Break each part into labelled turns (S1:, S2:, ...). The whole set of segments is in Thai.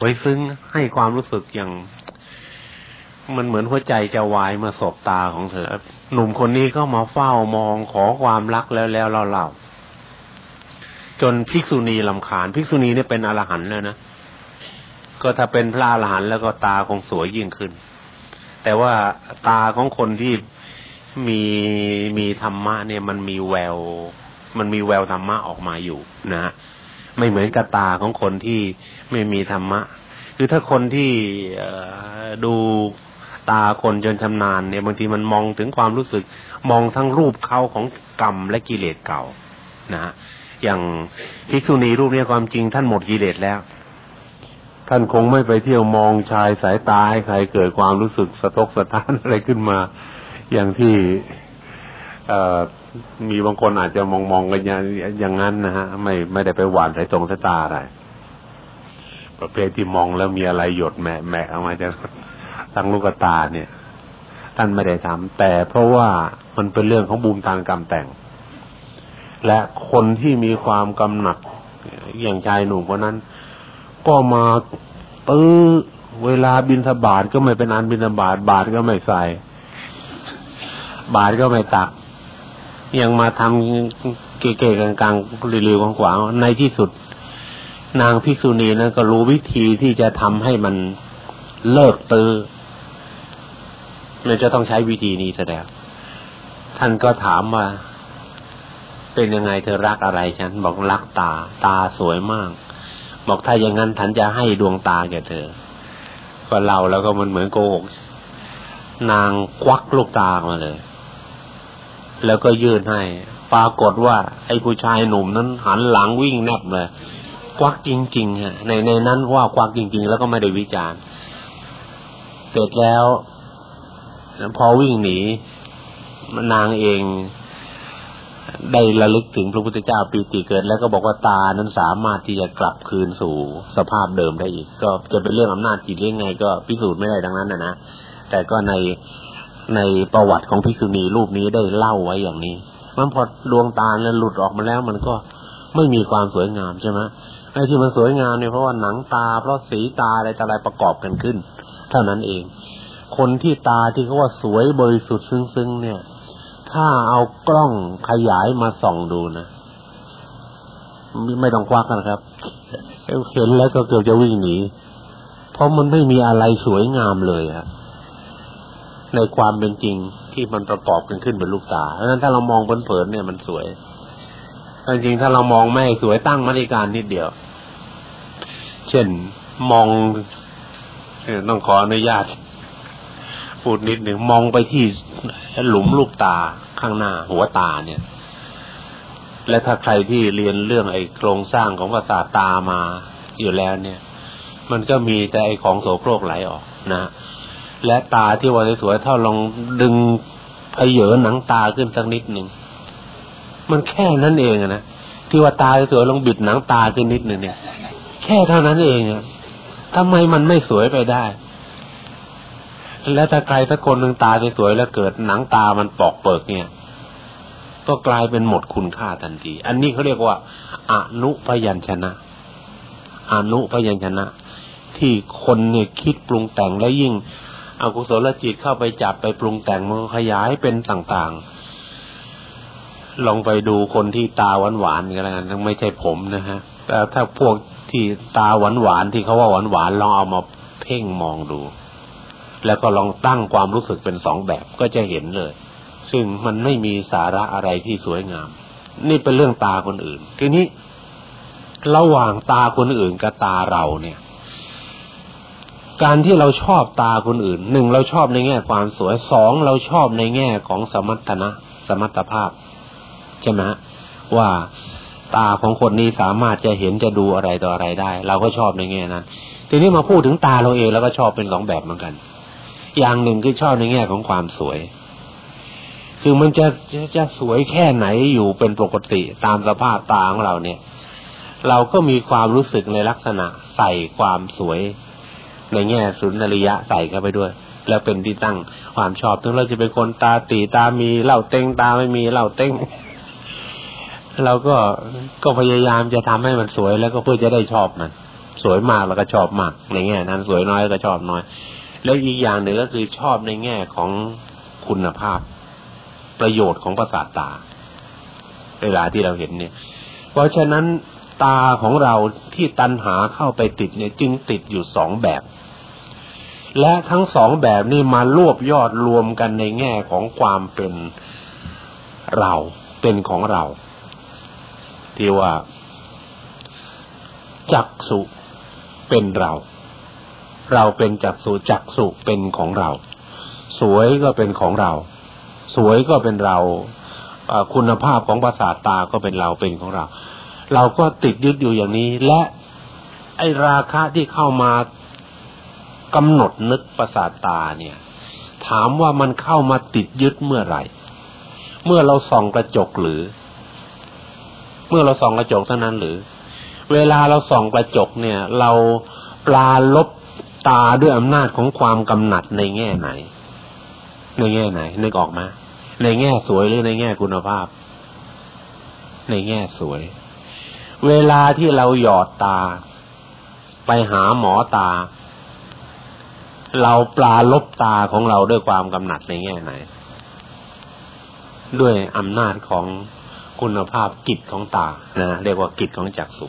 S1: ไว้ซึ้งให้ความรู้สึกอย่าง มันเหมือนหัวใจจะวายมาสบตาของเธอ หนุ่มคนนี้ก็มาเฝ้ามองขอความรักแล้วแล้วเล่าจนภิกษุณีลำคาญภิกษุณีเนี่ยเป็นอรหันต์แล้วนะก็ถ้าเป็นพระอรหันต์แล้วก็ตาคงสวยยิ่งขึ้น แต่ว่าตาของคนที่มีมีธรรมะเนี่ย มันมีแวว มันมีแววธรรมะออกมาอยู่นะฮะ ไม่เหมือนกับตาของคนที่ไม่มีธรรมะ คือถ้าคนที่ดูตาคนจนชำนาญเนี่ยบางทีมันมองถึงความรู้สึกมองทั้งรูปเขาของกรรมและกิเลสเก่านะฮะอย่างภิกษุณีรูปนี้ความจริงท่านหมดกิเลสแล้ว ท่านคงไม่ไปเที่ยวมองชายสายตาให้ใครเกิดความรู้สึกสะทกสะท้านอะไรขึ้นมา อย่างที่ มีบางคนอาจจะมองมองกันอย่างอย่างนั้นนะฮะ ไม่ไม่ได้ไปหวานใสายตรงสายตาอะไรประเภทที่มองแล้วมีอะไรหยดแหมแหมออกมาจากตั้งลูกตาเนี่ย ท่านไม่ได้ทำแต่เพราะว่ามันเป็นเรื่องของบูมตางกรรมแต่ง และคนที่มีความกำหนัดอย่างชายหนุ่มคนนั้น ก็มาตื้อเวลาบินสบาทก็ไม่เป็นอันบินสบาทบาทก็ไม่ใส่ บาทก็ไม่ตัก ยังมาทำเก๋ๆกลางๆเรีวๆกว้างๆในที่สุด นางภิกษุณีนั้นก็รู้วิธีที่จะทำให้มันเลิกตื้อมันจะต้องใช้วิธีนี้แสดงท่านก็ถามว่า เป็นยังไงเธอรักอะไรฉัน บอกรักตา ตาสวยมาก บอกถ้าอย่างนั้นฉันจะให้ดวงตาแกเธอ ก็เราแล้วก็มันเหมือนโกหกนางควักลูกตามาเลย แล้วก็ยื่นให้ ปรากฏว่า ไอ้ผู้ชายหนุ่มนั้นหันหลังวิ่งแนบเลยควักจริงๆฮะในในนั้นว่าควักจริง ๆ แล้วก็ไม่ได้วิจารณ์เสร็จแล้วพอวิ่งหนีนางเองได้ระลึกถึงพระพุทธเจ้าปีติเกิด แล้วก็บอกว่าตานั้นสามารถที่จะกลับคืนสู่สภาพเดิมได้อีก ก็จะเป็นเรื่องอำนาจจิตยังไง ก็พิสูจน์ไม่ได้ดังนั้นนะนะแต่ก็ใน ในประวัติของภิกษุณีรูปนี้ได้เล่าไว้อย่างนี้ มันพอดวงตาเนี่ยหลุดออกมาแล้ว มันก็ไม่มีความสวยงามใช่ไหมไอ้ที่มันสวยงามเนี่ยเพราะว่าหนังตา เพราะสีตาอะไรต่อะไรประกอบกันขึ้น เท่านั้นเอง คนที่ตาที่เขาว่าสวยบริสุทธิ์ซึ้งๆเนี่ย ถ้าเอากล้องขยายมาส่องดูนะไม่ต้องควักนะครับเห็นแล้วก็เกือบจะวิ่งหนีเพราะมันไม่มีอะไรสวยงามเลยอะ ในความเป็นจริงที่มันประกอบกันขึ้นเป็นลูกตาเพราะฉะนั้นถ้าเรามองเผินๆเนี่ยมันสวยจริงๆถ้าเรามองไม่สวยตั้งมาตรการนิดเดียว เช่นมองต้องขออนุญาตพูดนิดหนึ่งมองไปที่หลุมลูกตาข้างหน้า หัวตาเนี่ย และถ้าใครที่เรียนเรื่องไอ้โครงสร้างของประสาทตามาอยู่แล้วเนี่ย มันก็มีแต่ไอ้ของโสโครกไหลออกนะ และตาที่ว่าสวยๆถ้าลองดึงพเยอหนังตาขึ้นสักนิดหนึ่งมันแค่นั้นเองนะที่ว่าตาสวยลองบิดหนังตาขึ้นนิดหนึ่งเนี่ย แค่เท่านั้นเองอะทำไมมันไม่สวยไปได้ แล้วถ้าใครถ้าคนหนึ่งตาสวยแล้วเกิดหนังตามันปอกเปิกเนี่ย ก็กลายเป็นหมดคุณค่าทันที อันนี้เขาเรียกว่าอนุพยัญชนะอนุพยัญชนะ ที่คนเนี่ยคิดปรุงแต่งแล้วยิ่ง อกุศลจิตเข้าไปจับไปปรุงแต่งมันขยายเป็นต่างๆ ลองไปดูคนที่ตาหวานๆกันแล้วกันทั้งไม่ใช่ผมนะฮะแต่ถ้าพวกที่ตาหวานๆที่เขาว่าหวานๆลองเอามาเพ่งมองดู แล้วก็ลองตั้งความรู้สึกเป็นสองแบบก็จะเห็นเลย ซึ่งมันไม่มีสาระอะไรที่สวยงาม นี่เป็นเรื่องตาคนอื่น ทีนี้ระหว่างตาคนอื่นกับตาเราเนี่ย การที่เราชอบตาคนอื่นหนึ่งเราชอบในแง่ความสวยสองเราชอบในแง่ของสมรรถนะ สมรรถภาพใช่ไหมว่าตาของคนนี้สามารถจะเห็นจะดูอะไรต่ออะไรได้ เราก็ชอบในแง่นั้นทีนี้มาพูดถึงตาเราเองแล้วก็ชอบเป็นสองแบบเหมือนกัน อย่างหนึ่งคือชอบในแง่ของความสวย คือมันจะจะจะสวยแค่ไหนอยู่เป็นปกติตามสภาพตาของเราเนี่ย เราก็มีความรู้สึกในลักษณะใส่ความสวย ในแง่สุนทรียะใส่เข้าไปด้วย แล้วเป็นที่ตั้งความชอบถึงเราจะเป็นคนตาตีตามีเล่าเต้งตาไม่มีเล่าเต้งเราก็ก็พยายามจะทำให้มันสวยแล้วก็เพื่อจะได้ชอบมัน สวยมากแล้วก็ชอบมากในแง่นั้นสวยน้อยก็ชอบน้อย แล้วอีกอย่างหนึ่งก็คือชอบในแง่ของคุณภาพ ประโยชน์ของประสาทตา เวลาที่เราเห็นเนี่ย เพราะฉะนั้นตาของเราที่ตันหาเข้าไปติดเนี่ย จึงติดอยู่สองแบบ และทั้งสองแบบนี่มารวบยอดรวมกันในแง่ของความเป็นเราเป็นของเรา ที่ว่า จักสุเป็นเรา เราเป็นจักสุจักสุเป็นของเรา สวยก็เป็นของเรา สวยก็เป็นเราคุณภาพของประสาทตาก็เป็นเราเป็นของเรา เราก็ติดยึดอยู่อย่างนี้ และ ไอราคะที่เข้ามา กำหนดนึกประสาทตาเนี่ย ถามว่ามันเข้ามาติดยึดเมื่อไหร่ เมื่อเราส่องกระจกหรือ เมื่อเราส่องกระจกเท่านั้นหรือ เวลาเราส่องกระจกเนี่ย เราปลาลบตาด้วยอำนาจของความกำหนัดในแง่ไหน ในแง่ไหนนึกออกมาในแง่สวยหรือในแง่คุณภาพ ในแง่สวย เวลาที่เราหยอดตา ไปหาหมอตา เราปลาลบตาของเราด้วยความกำหนัดในแง่ไหน ด้วยอำนาจของคุณภาพกิจของตานะเรียกว่ากิจของจักสุ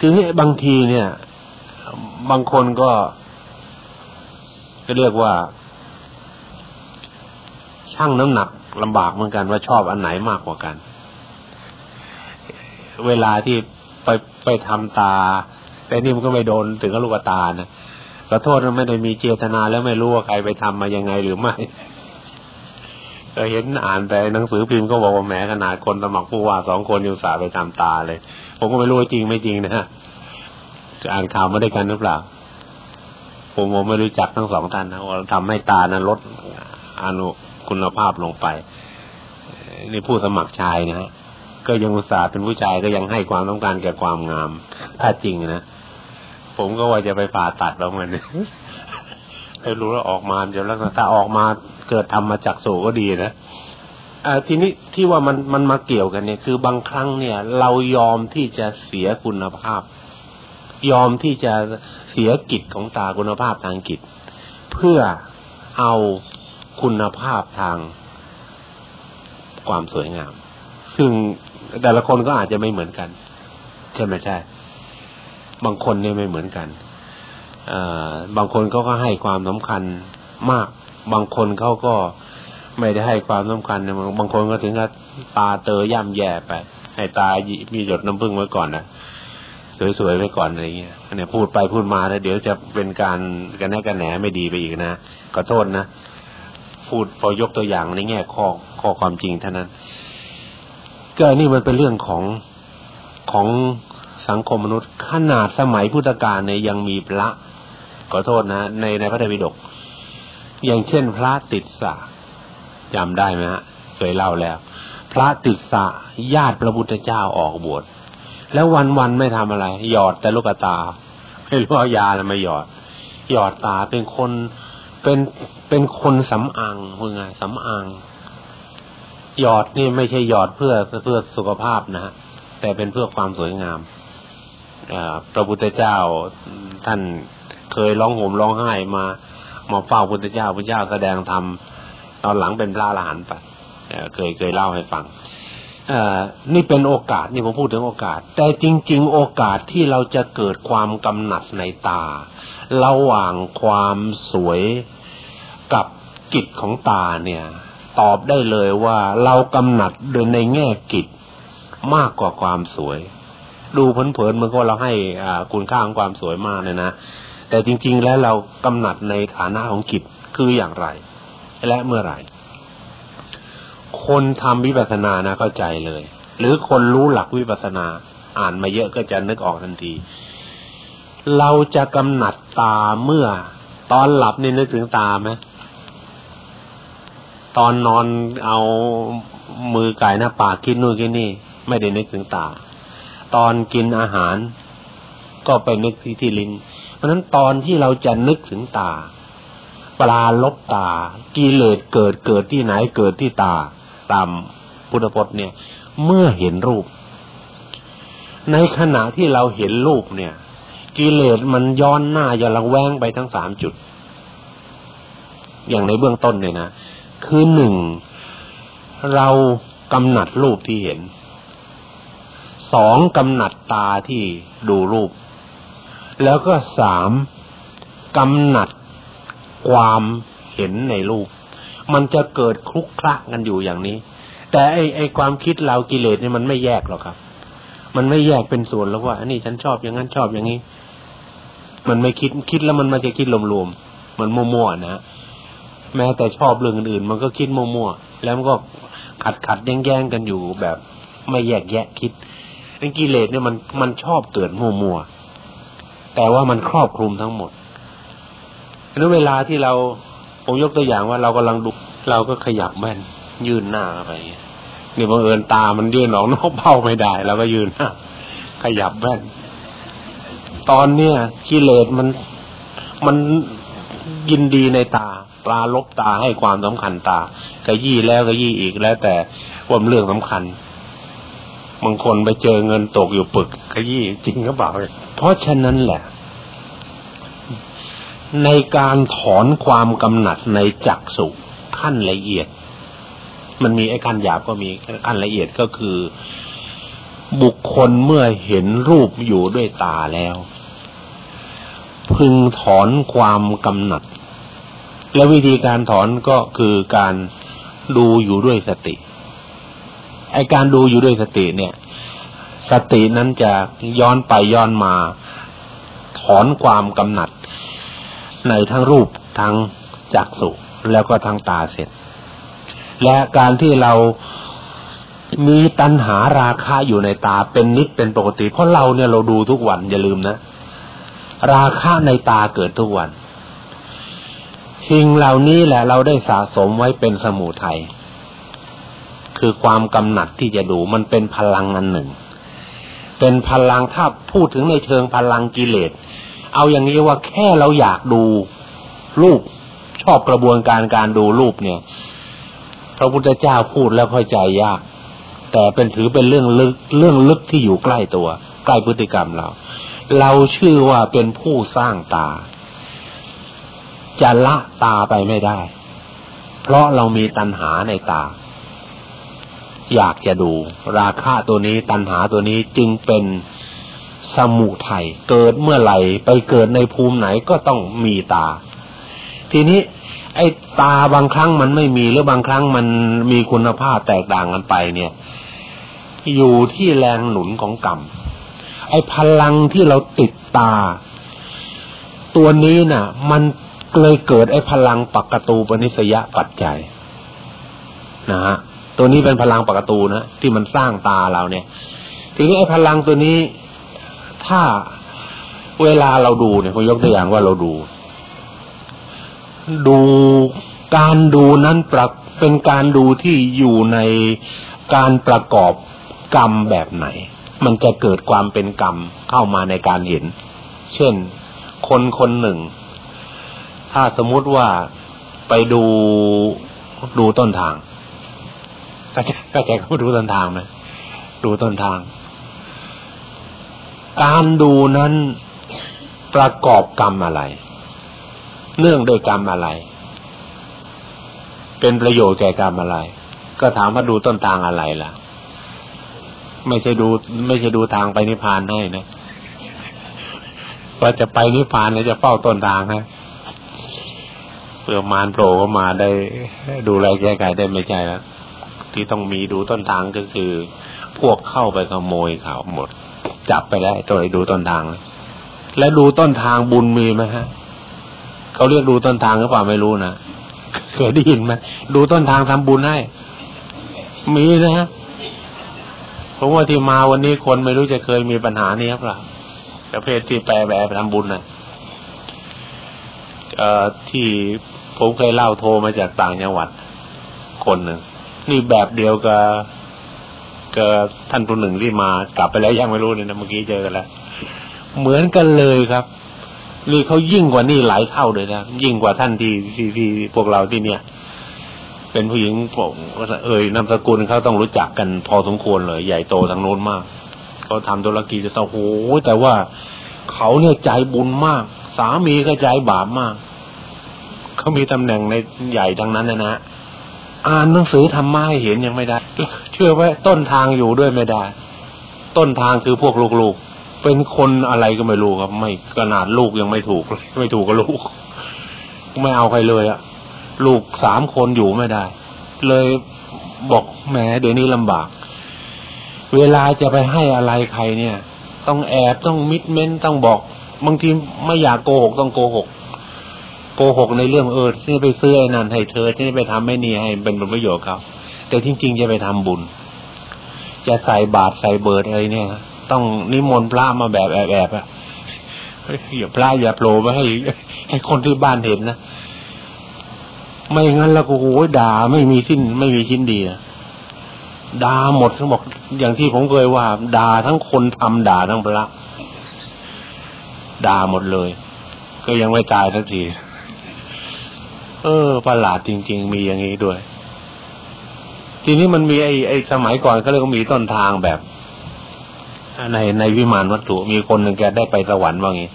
S1: ทีนี้บางทีเนี่ย บางคนก็จะเรียกว่าชั่งน้ำหนักลำบากเหมือนกันว่าชอบอันไหนมากกว่ากัน เวลาที่ไปไปทำตา แต่นี่มันก็ไม่โดนถึงกับลูกตานะ ขอโทษนะไม่ได้มีเจตนาแล้วไม่รู้ว่าใครไปทำมายังไงหรือไม่ก็เห็นอ่านแต่หนังสือพิมพ์ก็บอกว่าแหมขนาดคนสมัครผู้ว่าสองคนอยู่สาไปทำตาเลย ผมก็ไม่รู้ว่าจริงไม่จริงนะฮะจะอ่านข่าวไมาด้กันหรือเปล่า ผมผมไม่รู้จักทั้งสองท่านนะว่าทำให้ตานั้นลดอนุคุณภาพลงไป นี่ผู้สมัครชายนะฮะก็ยังอุตส่าห์เป็นผู้ชายก็ยังให้ความต้องการแก่ความงาม ถ้าจริงนะ ผมก็ว่าจะไปผ่าตัดแล้วมันไม่รู้ว่าออกมาจะแล้วถ้าออกมาเกิดทำมาจากโสก็ดีนะทีนี้ที่ว่ามันมันมาเกี่ยวกันเนี่ย คือบางครั้งเนี่ย เรายอมที่จะเสียคุณภาพ ยอมที่จะเสียกิจของตาคุณภาพทางกิจ เพื่อเอาคุณภาพทางความสวยงาม ซึ่งแต่ละคนก็อาจจะไม่เหมือนกัน ใช่ไหมใช่ บางคนเนี่ยไม่เหมือนกันบางคนเขาก็ให้ความสำคัญมาก บางคนเขาก็ไม่ได้ให้ความสำคัญบางคนก็ถึงกับตาเตยย่ำแย่ไป ให้ตามีหยดน้ำผึ้งไว้ก่อนนะสวยๆไว้ก่อนอะไรเงี้ยเนี่ยพูดไปพูดมาแล้วเดี๋ยวจะเป็นการกันแน่กันแหนไม่ดีไปอีกนะขอโทษนะพูดพอยกตัวอย่างในแง่ข้อข้อความจริงเท่านั้น ก็นี่มันเป็นเรื่องของของ สังคมมนุษย์ ขนาดสมัยพุทธกาลเนี่ยยังมีพระขอโทษนะ ในในพระไตรปิฎกอย่างเช่นพระติดสะจำได้ไหมฮะเคยเล่าแล้ว พระติดสะญาติพระพุทธเจ้าออกบวชแล้ววันวันไม่ทำอะไร หยอดแต่ลูกตาไม่รู้เอายาอะไรมาหยอด หยอดตาเป็นคนเป็นเป็นคนสำอางเพื่อไงสำอางหยอดนี่ไม่ใช่หยอดเพื่อเพื่อสุขภาพนะฮะแต่เป็นเพื่อความสวยงาม พระพุทธเจ้าท่านเคยร้องห่มร้องไห้มามาเฝ้าพุทธเจ้าพระเจ้าแสดงธรรมตอนหลังเป็นพระอรหันต์ไปเคยเคยเล่าให้ฟังนี่เป็นโอกาสนี่ผมพูดถึงโอกาส แต่จริง ๆ โอกาสที่เราจะเกิดความกำหนัดในตา ระหว่างความสวยกับกิจของตาเนี่ย ตอบได้เลยว่าเรากำหนัดโดยในแง่กิจมากกว่าความสวย ดูเผินๆมันก็เราให้อ่าคุณค่าของความสวยมากเลยนะแต่จริง ๆ แล้วเรากำหนัดในฐานะของกิจคืออย่างไร และเมื่อไหร่ คนทำวิปัสสนานะเข้าใจเลย หรือคนรู้หลักวิปัสสนา อ่านมาเยอะก็จะนึกออกทันที เราจะกำหนัดตาเมื่อ ตอนหลับนี่นึกถึงตาไหมตอนนอนเอามือไก่หน้าปากคิดนู่นคิดนี่ ไม่ได้นึกถึงตา ตอนกินอาหาร ก็ไปนึกที่ที่ลิ้น เพราะนั้นตอนที่เราจะนึกถึงตา ปลาลบตากิเลสเกิดเกิดที่ไหนเกิดที่ตา ตามพุทธพจน์เนี่ย เมื่อเห็นรูป ในขณะที่เราเห็นรูปเนี่ย กิเลสมันย้อนหน้าอย่าละแวงไปทั้งสามจุด อย่างในเบื้องต้นเนี่ยนะคือหนึ่งเรากำหนัดรูปที่เห็น สองกำหนัดตาที่ดูรูป แล้วก็สามกำหนัดความเห็นในรูป มันจะเกิดคลุกคละกันอยู่อย่างนี้ แต่ไอไอความคิดเรากิเลสเนี่ยมันไม่แยกหรอกครับ มันไม่แยกเป็นส่วนแล้วว่าอันนี้ฉันชอบอย่างนั้นชอบอย่างนี้ มันไม่คิดคิดแล้วมันมันจะคิดรวมๆมันมั่วๆนะแม้แต่ชอบเรื่องอื่นมันก็คิดมั่วๆแล้วมันก็ขัดขัดแย่งๆกันอยู่แบบไม่แยกแยะคิด ไอ้กิเลสเนี่ยมันมันชอบเกิดมั่วแต่ว่ามันครอบคลุมทั้งหมดแล้วเวลาที่เราผมยกตัวอย่างว่าเรากำลังดูเราก็ขยับแม่นยื่นหน้าไปนี่บังเอิญตามันยื่นออกนอกเป้าไม่ได้เราก็ยืนหน้าขยับแม่นตอนเนี้ยกิเลสมันมันยินดีในตาปลาลบตาให้ความสำคัญตาก็ยี่แล้วก็ยี่อีกแล้วแต่ว่าเรื่องสำคัญ บางคนไปเจอเงินตกอยู่ปึกก็ยี่จริงก็เปล่าเพราะฉะนั้นแหละ ในการถอนความกำหนัดในจักสุขั้นละเอียด มันมีไอ้ขั้นหยาบก็มีขั้นละเอียดก็คือ บุคคลเมื่อเห็นรูปอยู่ด้วยตาแล้ว พึงถอนความกำหนัด และวิธีการถอนก็คือการดูอยู่ด้วยสติ อการดูอยู่ด้วยสติเนี่ย สตินั้นจะย้อนไปย้อนมาถอนความกำหนัด ในทั้งรูปทั้งจักสุแล้วก็ทั้งตาเสร็จ และการที่เรามีตัณหาราคะอยู่ในตาเป็นนิดเป็นปกติ เพราะเราเนี่ยเราดูทุกวันอย่าลืมนะ ราคะในตาเกิดทุกวันสิ่งเหล่านี้แหละเราได้สะสมไว้เป็นสมุทัย คือความกำหนัดที่จะดูมันเป็นพลังอันหนึ่ง เป็นพลังถ้าพูดถึงในเชิงพลังกิเลส เอาอย่างนี้ว่าแค่เราอยากดูรูปชอบกระบวนการการดูรูปเนี่ยพระพุทธเจ้าพูดแล้วเข้าใจยาก แต่เป็นถือเป็นเรื่องลึกเรื่องลึกที่อยู่ใกล้ตัว ใกล้พฤติกรรมเรา เราชื่อว่าเป็นผู้สร้างตา จะละตาไปไม่ได้ เพราะเรามีตัณหาในตา อยากจะดู ราคาตัวนี้ตัณหาตัวนี้จึงเป็นสมุทัยเกิดเมื่อไหร่ไปเกิดในภูมิไหนก็ต้องมีตา ทีนี้ ไอ้ตาบางครั้งมันไม่มีหรือบางครั้งมันมีคุณภาพแตกต่างกันไปเนี่ย อยู่ที่แรงหนุนของกรรมไอ้พลังที่เราติดตา ตัวนี้น่ะ มันเลยเกิดไอ้พลังปักกตูปนิสยปัจจัยนะฮะ ตัวนี้เป็นพลังปกกตูนะที่มันสร้างตาเราเนี่ย ทีนี้ไอ้พลังตัวนี้ ถ้าเวลาเราดูเนี่ยผมยกตัวอย่างว่าเราดู ดูการดูนั้นปรับเป็นการดูที่อยู่ในการประกอบกรรมแบบไหน มันจะเกิดความเป็นกรรมเข้ามาในการเห็น เช่น คนคนหนึ่ง ถ้าสมมุติว่าไปดูดูต้นทาง ก็จะก็จะดูต้นทางไหมดูต้นทาง การดูนั้นประกอบกรรมอะไร เนื่องโดยกรรมอะไร เป็นประโยชน์แก่กรรมอะไร ก็ถามว่าดูต้นทางอะไรล่ะ ไม่ใช่ดู ไม่ใช่ดูทางไปนิพพานให้นะว่าจะไปนิพพานเนี่ยจะเฝ้าต้นทางนะเพื่อมารโผล่ก็มาได้ดูแลแก้ไขได้ไม่ใช่แล้ว ที่ต้องมีดูต้นทางก็คือ พวกเข้าไปขโมยเขาหมด จับไปแล้วตัวไอ้ดูต้นทาง แล้วดูต้นทางบุญมีไหมฮะเขาเรียกดูต้นทางหรือเปล่าไม่รู้นะเคยได้ยินไหมดูต้นทางทำบุญให้ มีนะฮะผมว่าที่มาวันนี้คนไม่รู้จะเคยมีปัญหานี้ครับล่ะประเภทที่แปลแบบทำบุญนะ่ะเอ่อที่ผมเคยเล่าโทรมาจากต่างจังหวัด คนหนึ่ง นี่แบบเดียวกับกับท่านผู้หนึ่งที่มากลับไปแล้วยังไม่รู้เลยนะเมื่อกี้เจอกันแล้วเหมือนกันเลยครับนี่เขายิ่งกว่านี่หลายเท่าเลยนะยิ่งกว่าท่านที่ที่ที่พวกเราที่เนี่ย เป็นผู้หญิงผมเอ่ยนามสกุลเขาต้องรู้จักกันพอสมควรเลย ใหญ่โตทางโน้นมากเขาทำธุรกิจจะโอ้โหแต่ว่าเขาเนี่ยใจบุญมาก สามีก็ใจบาปมากเขามีตำแหน่งในใหญ่ดังนั้นนะนะ อ่านหนังสือธรรมะให้เห็นยังไม่ได้ เชื่อว่าต้นทางอยู่ด้วยไม่ได้ ต้นทางคือพวกลูกๆ เป็นคนอะไรก็ไม่รู้ครับ ไม่ขนาดลูกยังไม่ถูกไม่ถูกกับลูก ไม่เอาใครเลยอะลูกสามคนอยู่ไม่ได้ เลยบอกแหมเดี๋ยวนี้ลำบาก เวลาจะไปให้อะไรใครเนี่ย ต้องแอบต้องมิดเม้นต้องบอก บางทีไม่อยากโกหกต้องโกหก โกหกในเรื่องเออที่ไปซื้อไอ้นั่นให้เธอที่ไปทำไม่นี่ให้เป็นผลประโยชน์เขาแต่จริงๆจะไปทำบุญ จะใส่บาตรใส่เบิดอะไรเนี่ยต้องนิมนต์พระมาแบบแอบๆอะอย่าพระอย่าโผล่มาให้ให้คนที่บ้านเห็นนะไม่งั้นแล้วก็โอ้ยด่าไม่มีสิ้นไม่มีชิ้นดีอะด่าหมดทั้งบอกอย่างที่ผมเคยว่าด่าทั้งคนทำด่าทั้งพระด่าหมดเลย ก็ยังไม่ตายสักที เออประหลาดจริง ๆ มีอย่างนี้ด้วย ทีนี้มันมีไอ้ไอ้สมัยก่อนเขาเรียกว่ามีต้นทางแบบในในวิมานวัตถุมีคนหนึ่งแกได้ไปสวรรค์ว่างี้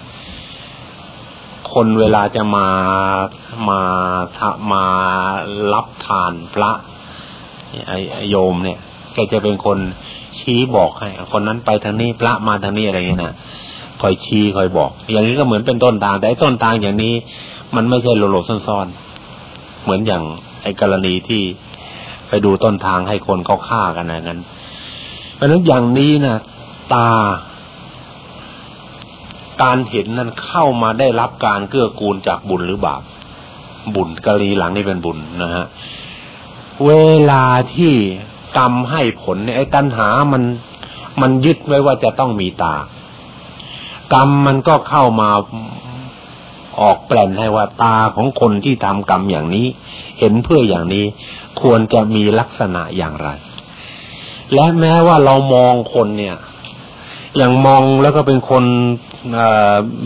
S1: คนเวลาจะมามามารับทานพระไอ้โยมเนี่ย แกจะเป็นคนชี้บอกให้คนนั้นไปทางนี้พระมาทางนี้อะไรเงี้ยนะคอยชี้คอยบอก อย่างนี้ก็เหมือนเป็นต้นทางแต่ต้นทางอย่างนี้ มันไม่ใช่โลโลซ่อนๆ เหมือนอย่างไอ้กรณีที่ไปดูต้นทางให้คนเขาฆ่ากันนะนั้นเพราะนั้นอย่างนี้นะตา การเห็นนั้นเข้ามาได้รับการเกื้อกูลจากบุญหรือบาปบุญกรณีหลังนี่เป็นบุญนะฮะเวลาที่กรรมให้ผลเนี่ยไอ้ตัณหามันมันยึดไว้ว่าจะต้องมีตากรรมมันก็เข้ามา ออกแปลนให้ว่าตาของคนที่ทำกรรมอย่างนี้ เห็นเพื่ออย่างนี้ควรจะมีลักษณะอย่างไร และแม้ว่าเรามองคนเนี่ย อย่างมองแล้วก็เป็นคน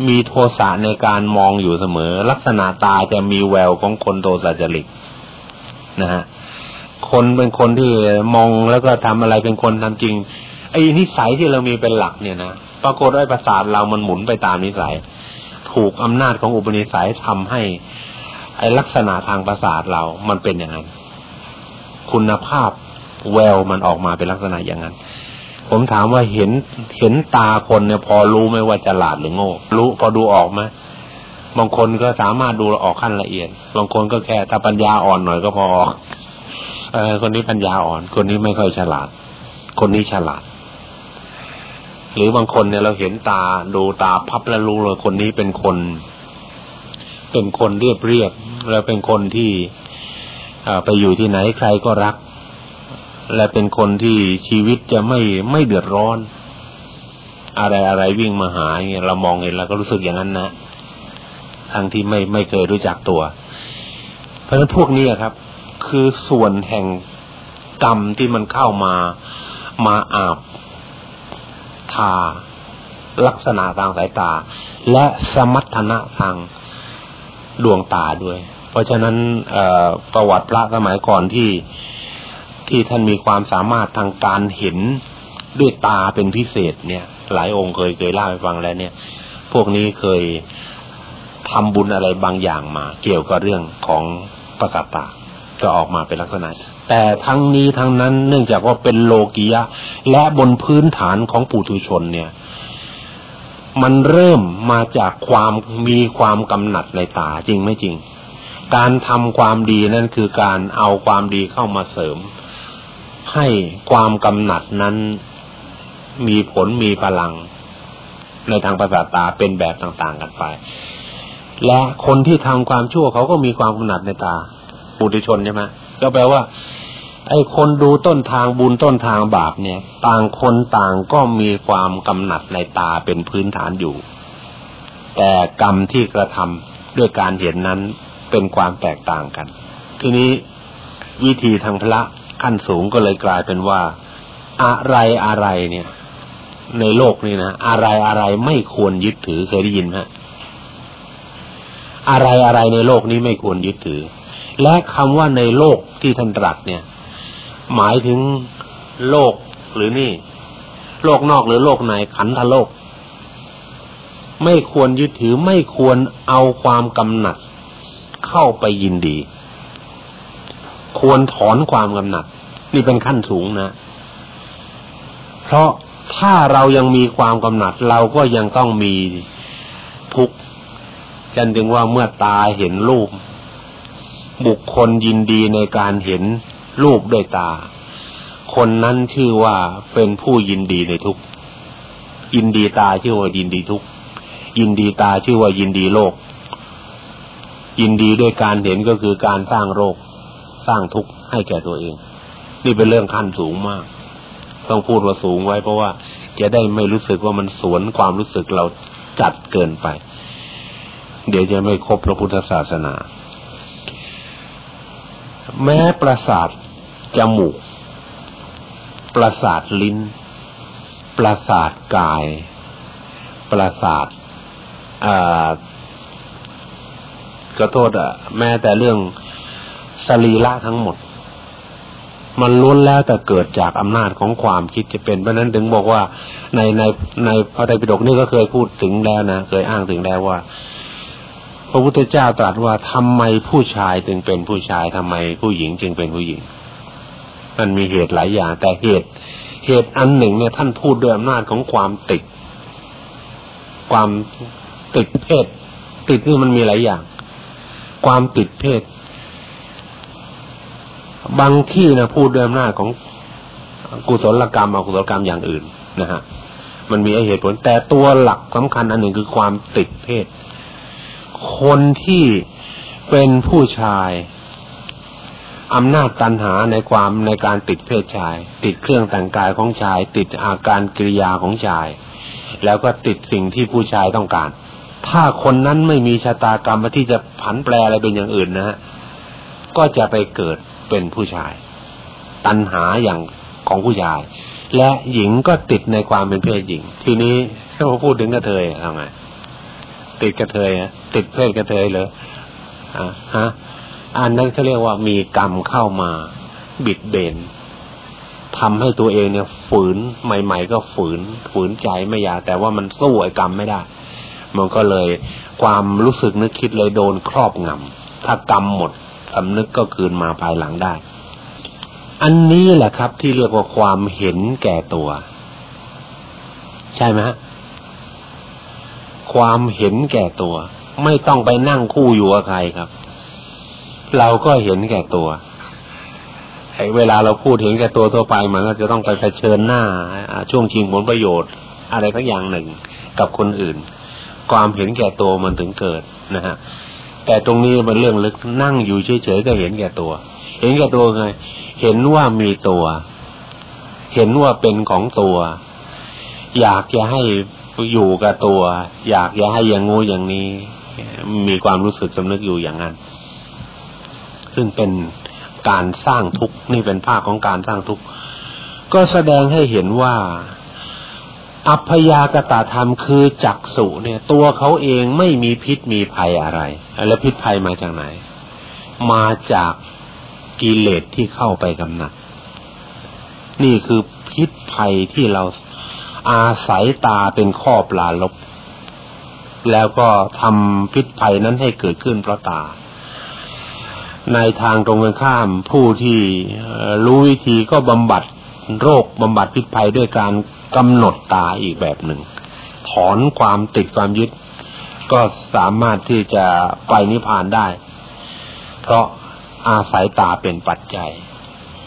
S1: มีโทสะในการมองอยู่เสมอ ลักษณะตาจะมีแววของคนโทสะจริตนะฮะคนเป็นคนที่มองแล้วก็ทำอะไรเป็นคนทำจริงไอ้นิสัยที่เรามีเป็นหลักเนี่ยนะปรากฏว่าประสาทเรามันหมุนไปตามนิสัย ถูกอำนาจของอุปนิสัยทำให้ ไอลักษณะทางประสาทเรา มันเป็นอย่างนั้น คุณภาพแววมันออกมาเป็นลักษณะอย่างนั้น ผมถามว่าเห็นเห็นตาคนเนี่ยพอรู้ไหมว่าจะหลาดหรือโง่ รู้พอดูออกไหมบางคนก็สามารถดูออกขั้นละเอียด บางคนก็แค่ถ้าปัญญาอ่อนหน่อยก็พอออกเออคนนี้ปัญญาอ่อน คนนี้ไม่ค่อยฉลาด คนนี้ฉลาด หรือบางคนเนี่ยเราเห็นตาดูตาพับแล้วรู้เลยคนนี้เป็นคน เป็นคนเรียบเรียบแล้วเป็นคนที่ไปอยู่ที่ไหนใครก็รัก และเป็นคนที่ชีวิตจะไม่ไม่เดือดร้อน อะไรอะไรวิ่งมาหาเงี้ยเรามองเห็นเราก็รู้สึกอย่างนั้นนะทั้งที่ไม่ไม่เคยรู้จักตัว เพราะฉะนั้นพวกนี้ครับ คือส่วนแห่งกรรมที่มันเข้ามามาอาบ ทาลักษณะทางสายตา และสมรรถนะทางดวงตาด้วย เพราะฉะนั้นประวัติพระสมัยก่อนที่ที่ท่านมีความสามารถทางการเห็นด้วยตาเป็นพิเศษเนี่ย หลายองค์เคยเคยเล่าให้ฟังแล้ว เนี่ย พวกนี้เคยทำบุญอะไรบางอย่างมา เกี่ยวกับเรื่องของประกาศตาก็ออกมาเป็นลักษณะ แต่ทั้งนี้ทั้งนั้นเนื่องจากว่าเป็นโลกียะ และบนพื้นฐานของปุถุชนเนี่ย มันเริ่มมาจากความมีความกำหนัดในตาจริงไม่จริง การทำความดีนั่นคือการเอาความดีเข้ามาเสริม ให้ความกำหนัดนั้นมีผลมีพลัง ในทางประสาตาเป็นแบบต่าง ๆ กันไป และคนที่ทำความชั่วเขาก็มีความกำหนัดในตาปุถุชนใช่ไหมก็แปลว่า ไอ้คนดูต้นทางบุญต้นทางบาปเนี่ย ต่างคนต่างก็มีความกำหนัดในตาเป็นพื้นฐานอยู่ แต่กรรมที่กระทำด้วยการเห็นนั้นเป็นความแตกต่างกัน ทีนี้วิธีทางพระขั้นสูงก็เลยกลายเป็นว่า อะไรอะไรเนี่ย ในโลกนี้นะอะไรอะไรไม่ควรยึดถือเคยได้ยินไหมอะไรอะไรในโลกนี้ไม่ควรยึดถือ และคำว่าในโลกที่ท่านตรัสเนี่ย หมายถึงโลกหรือนี่ โลกนอกหรือโลกในขันธโลก ไม่ควรยึดถือไม่ควรเอาความกำหนัด เข้าไปยินดี ควรถอนความกำหนัด นี่เป็นขั้นสูงนะ เพราะถ้าเรายังมีความกำหนัด เราก็ยังต้องมีทุกข์กันจึงว่าเมื่อตาเห็นรูป บุคคลยินดีในการเห็น รูปด้วยตา คนนั้นชื่อว่าเป็นผู้ยินดีในทุกยินดีตาชื่อว่ายินดีทุกยินดีตาชื่อว่ายินดีโลก ยินดีด้วยการเห็นก็คือการสร้างโรค สร้างทุกข์ให้แก่ตัวเอง นี่เป็นเรื่องขั้นสูงมาก ต้องพูดว่าสูงไว้เพราะว่าจะได้ไม่รู้สึกว่ามันสวนความรู้สึกเราจัดเกินไป เดี๋ยวจะไม่ครบพระพุทธศาสนา แม้ประสาท จมูก ประสาทลิ้น ประสาทกาย ประสาทอ่าก็โทษอะ แม้แต่เรื่องสรีระทั้งหมด มันล้วนแล้วแต่เกิดจากอำนาจของความคิดจะเป็นเพราะนั้นถึงบอกว่าในในในพระไตรปิฎกนี่ก็เคยพูดถึงแล้วนะเคยอ้างถึงแล้วว่า พระพุทธเจ้าตรัสว่าทำไมผู้ชายจึงเป็นผู้ชายทำไมผู้หญิงจึงเป็นผู้หญิง มันมีเหตุหลายอย่าง แต่เหตุ เหตุอันหนึ่งเนี่ยท่านพูดด้วยอำนาจของความติด ความติดเพศ ติดนี่มันมีหลายอย่าง ความติดเพศ บางที่นะพูดด้วยอำนาจของกุศลกรรมอกุศลกรรมอย่างอื่นนะฮะมันมีเหตุผล แต่ตัวหลักสำคัญอันหนึ่งคือความติดเพศ คนที่เป็นผู้ชาย อำนาจตันหาในความในการติดเพศชาย ติดเครื่องแต่งกายของชาย ติดอาการกิริยาของชาย แล้วก็ติดสิ่งที่ผู้ชายต้องการ ถ้าคนนั้นไม่มีชะตากรรมที่จะผันแปรอะไรเป็นอย่างอื่นนะฮะก็จะไปเกิดเป็นผู้ชาย ตัณหาอย่างของผู้ชาย และหญิงก็ติดในความเป็นเพศหญิง ทีนี้ถ้าเราพูดถึงกระเทยทำไงติดกระเทยติดเพศกระเทยเลยอ่าฮะ อันนั้นเขาเรียกว่ามีกรรมเข้ามาบิดเบนทำให้ตัวเองเนี่ย ฝืนใหม่ ๆ ก็ฝืน ฝืนใจไม่อยากแต่ว่ามันสู้ไอ้กรรมไม่ได้ มันก็เลยความรู้สึกนึกคิดเลยโดนครอบงำถ้ากรรมหมดสำนึกก็คืนมาภายหลังได้ อันนี้แหละครับ ที่เรียกว่าความเห็นแก่ตัว ใช่ไหมฮะความเห็นแก่ตัว ไม่ต้องไปนั่งคู่อยู่กับใครครับ เราก็เห็นแก่ตัวไอ้เวลาเราพูดเห็นแก่ตัวทั่วไปมันก็จะต้องไปเผชิญหน้าช่วงชิงผลประโยชน์ อะไรสักอย่างหนึ่งกับคนอื่น ความเห็นแก่ตัวมันถึงเกิดนะฮะแต่ตรงนี้มันเรื่องลึกนั่งอยู่เฉยๆก็เห็นแก่ตัว เห็นแก่ตัวไง เห็นว่ามีตัว เห็นว่าเป็นของตัว อยากจะให้อยู่กับตัว อยากจะให้อย่างงูอย่างนี้ มีความรู้สึกสำนึกอยู่อย่างนั้น ซึ่งเป็นการสร้างทุกข์นี่เป็นภาคของการสร้างทุกข์ก็แสดงให้เห็นว่า อัพยากตาธรรมคือจักสุเนี่ย ตัวเขาเองไม่มีพิษมีภัยอะไร แล้วพิษภัยมาจากไหน มาจากกิเลสที่เข้าไปกำหนัดนี่คือพิษภัยที่เราอาศัยตาเป็นข้อปลาลบ แล้วก็ทำพิษภัยนั้นให้เกิดขึ้นเพราะตา ในทางตรงกันข้ามผู้ที่รู้วิธีก็บำบัดโรคบำบัดพิษภัยด้วยการกำหนดตาอีกแบบหนึ่ง ถอนความติดความยึด ก็สามารถที่จะไปนิพพานได้ เพราะอาศัยตาเป็นปัจจัย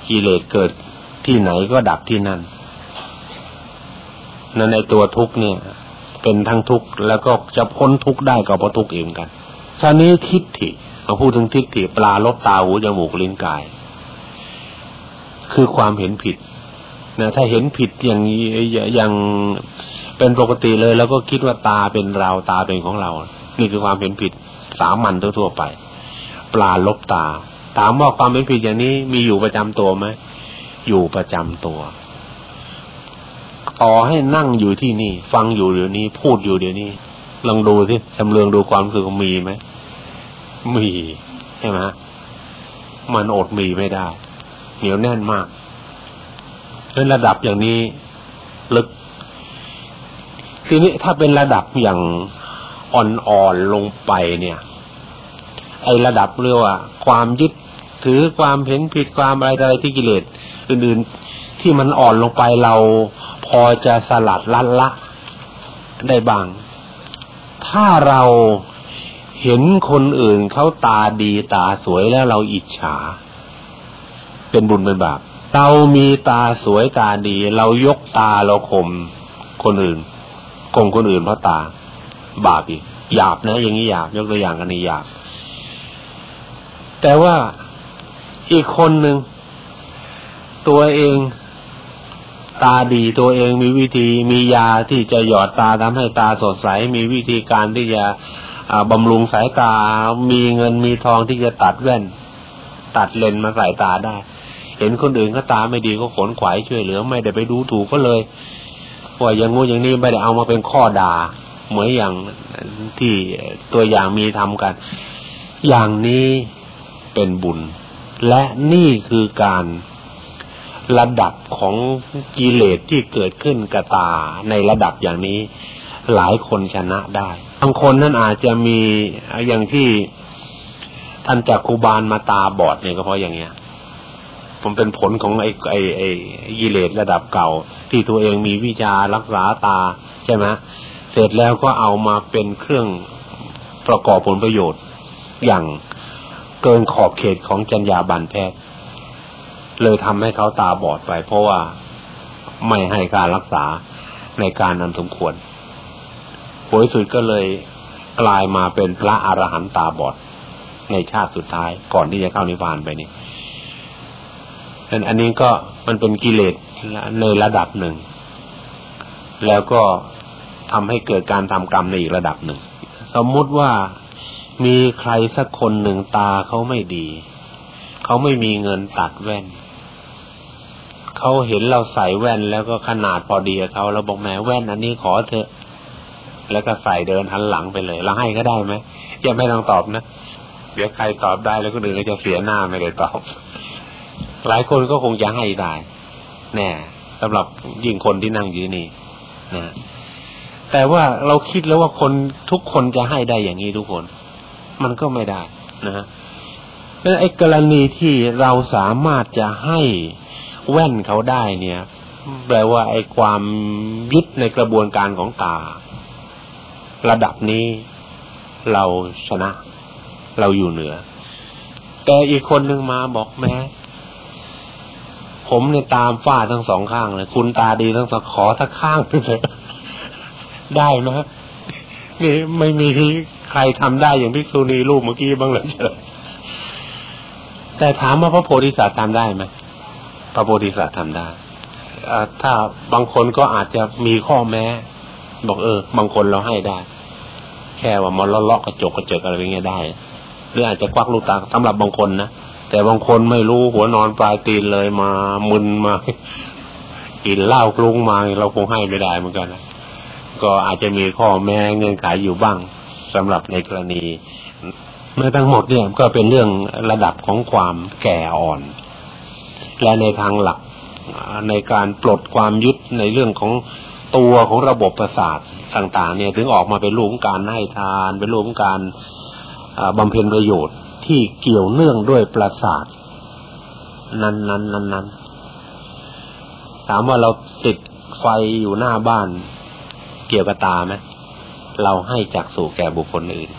S1: กิเลสเกิดที่ไหนก็ดับที่นั่นนั่นในตัวทุกเนี่ย เป็นทั้งทุกแล้วก็จะพ้นทุกได้ก็เพราะทุกเองกันชานี้ทิฏฐิ เราพูดถึงทิฏฐิปลาลบตาหูจมูกลิ้นกาย คือความเห็นผิดนะถ้าเห็นผิดอย่างนี้อย่างเป็นปกติเลย แล้วก็คิดว่าตาเป็นเราตาเป็นของเรา นี่คือความเห็นผิดสามัญทั่วไป ปลาลบตา ถามว่าความเห็นผิดอย่างนี้มีอยู่ประจำตัวไหมอยู่ประจำตัวต่อให้นั่งอยู่ที่นี่ ฟังอยู่เดี๋ยวนี้ พูดอยู่เดี๋ยวนี้ลองดูสิจำเรืองดูความรู้สึกมีไหม มีใช่ไหมมันอดมีไม่ได้ เหนียวแน่นมากเป็นระดับอย่างนี้ลึก ทีนี้ถ้าเป็นระดับอย่างอ่อนๆลงไปเนี่ย ไอระดับเรียกว่า ความยึดถือความเห็นผิดความอะไรอะไรที่กิเลสอื่นๆที่มันอ่อนลงไปเราพอจะสลัดลัดละได้บ้าง ถ้าเรา เห็นคนอื่นเขาตาดีตาสวยแล้วเราอิจฉา เป็นบุญเป็นบาปเรามีตาสวยตาดี เรายกตาเราข่มคนอื่นข่มคนอื่นเพราะตา บาปอีกหยาบนะ อย่างนี้หยาบยกตัวอย่างกันนี้หยาบ แต่ว่าอีกคนหนึ่งตัวเองตาดีตัวเองมีวิธีมียาที่จะหยอดตาทำให้ตาสดใส มีวิธีการที่จะ บำรุงสายตา มีเงินมีทองที่จะตัดแว่น ตัดเลนมาใส่ตาได้ เห็นคนอื่นก็ตาไม่ดีก็ขนขวายช่วยเหลือ ไม่ได้ไปดูถูกก็เลยว่าอย่างงูอย่างนี้ไม่ได้เอามาเป็นข้อด่า เหมือนอย่างที่ตัวอย่างมีทำกัน อย่างนี้เป็นบุญ และนี่คือการระดับของกิเลสที่เกิดขึ้นกับตาในระดับอย่างนี้ หลายคนชนะได้ บางคนนั่นอาจจะมีอย่างที่ท่านจากคูบาลมาตาบอดเนี่ยก็เพราะอย่างเงี้ยผมเป็นผลของไอ้ไอ้ไอ้กิเลสระดับเก่า ที่ตัวเองมีวิชารักษาตาใช่ไหมเสร็จแล้วก็เอามาเป็นเครื่องประกอบผลประโยชน์ อย่างเกินขอบเขตของจัญญาบันแพทย์ เลยทำให้เขาตาบอดไป เพราะว่าไม่ให้การรักษาในการนั้นสมควร ผลสุดก็เลยกลายมาเป็นพระอรหันต์ตาบอด ในชาติสุดท้ายก่อนที่จะเข้านิพพานไปนี่นั่นอันนี้ก็มันเป็นกิเลสในระดับหนึ่ง แล้วก็ทำให้เกิดการทำกรรมในอีกระดับหนึ่ง สมมุติว่ามีใครสักคนหนึ่งตาเขาไม่ดี เขาไม่มีเงินตัดแว่น เขาเห็นเราใส่แว่นแล้วก็ขนาดพอดีเขาเราบอกแม่แว่นอันนี้ขอเถอะ แล้วก็ใส่เดินหันหลังไปเลยเราให้ก็ได้ไหมยังไม่ต้องตอบนะเดี๋ยวใครตอบได้แล้วก็อื่นก็จะเสียหน้าไม่ได้ตอบ หลายคนก็คงจะให้ได้แน่สำหรับยิ่งคนที่นั่งอยู่นี่นะแต่ว่าเราคิดแล้วว่าคนทุกคนจะให้ได้อย่างนี้ทุกคน มันก็ไม่ได้นะฮะแล้วไอ้กรณีที่เราสามารถจะให้แว่นเขาได้เนี่ย แปลว่าไอ้ความยึดในกระบวนการของตา ระดับนี้เราชนะ เราอยู่เหนือ แต่อีกคนหนึ่งมาบอกแม่ผมเนี่ยตามฝ้าทั้งสองข้างเลย คุณตาดีทั้งสองขอทั้งข้างเลยได้ไหมนี่ไม่มีที่ใครทำได้อย่างพิกษุณีรูปเมื่อกี้บ้างเลยแต่ถามว่าพระโพธิสัตว์ทำได้ไหมพระโพธิสัตว์ทำได้ถ้าบางคนก็อาจจะมีข้อแม้ บอกเออบางคนเราให้ได้ แค่ว่ามันเลาะกระจกกระเจกอะไรอย่างเงี้ยได้หรืออาจจะควักลูกตาสำหรับบางคนนะแต่บางคนไม่รู้หัวนอนปลายตีนเลยมามึนมากินเหล้ากลุ้งมาเราคงให้ไม่ได้เหมือนกันนะก็อาจจะมีข้อแม้เงื่อนไขอยู่บ้างสำหรับในกรณีเมื่อทั้งหมดเนี่ยก็เป็นเรื่องระดับของความแก่อ่อน และในทางหลักในการปลดความยึดในเรื่องของ ตัวของระบบประสาทต่างๆ เนี่ยถึงออกมาเป็นรูปการให้ทาน เป็นรูปการบำเพ็ญประโยชน์ที่เกี่ยวเนื่องด้วยประสาท นั้นนั้นนั้นนั้นถามว่าเราติดไฟอยู่หน้าบ้าน เกี่ยวกับตาไหมเราให้จากสู่แก่บุคคลอื่น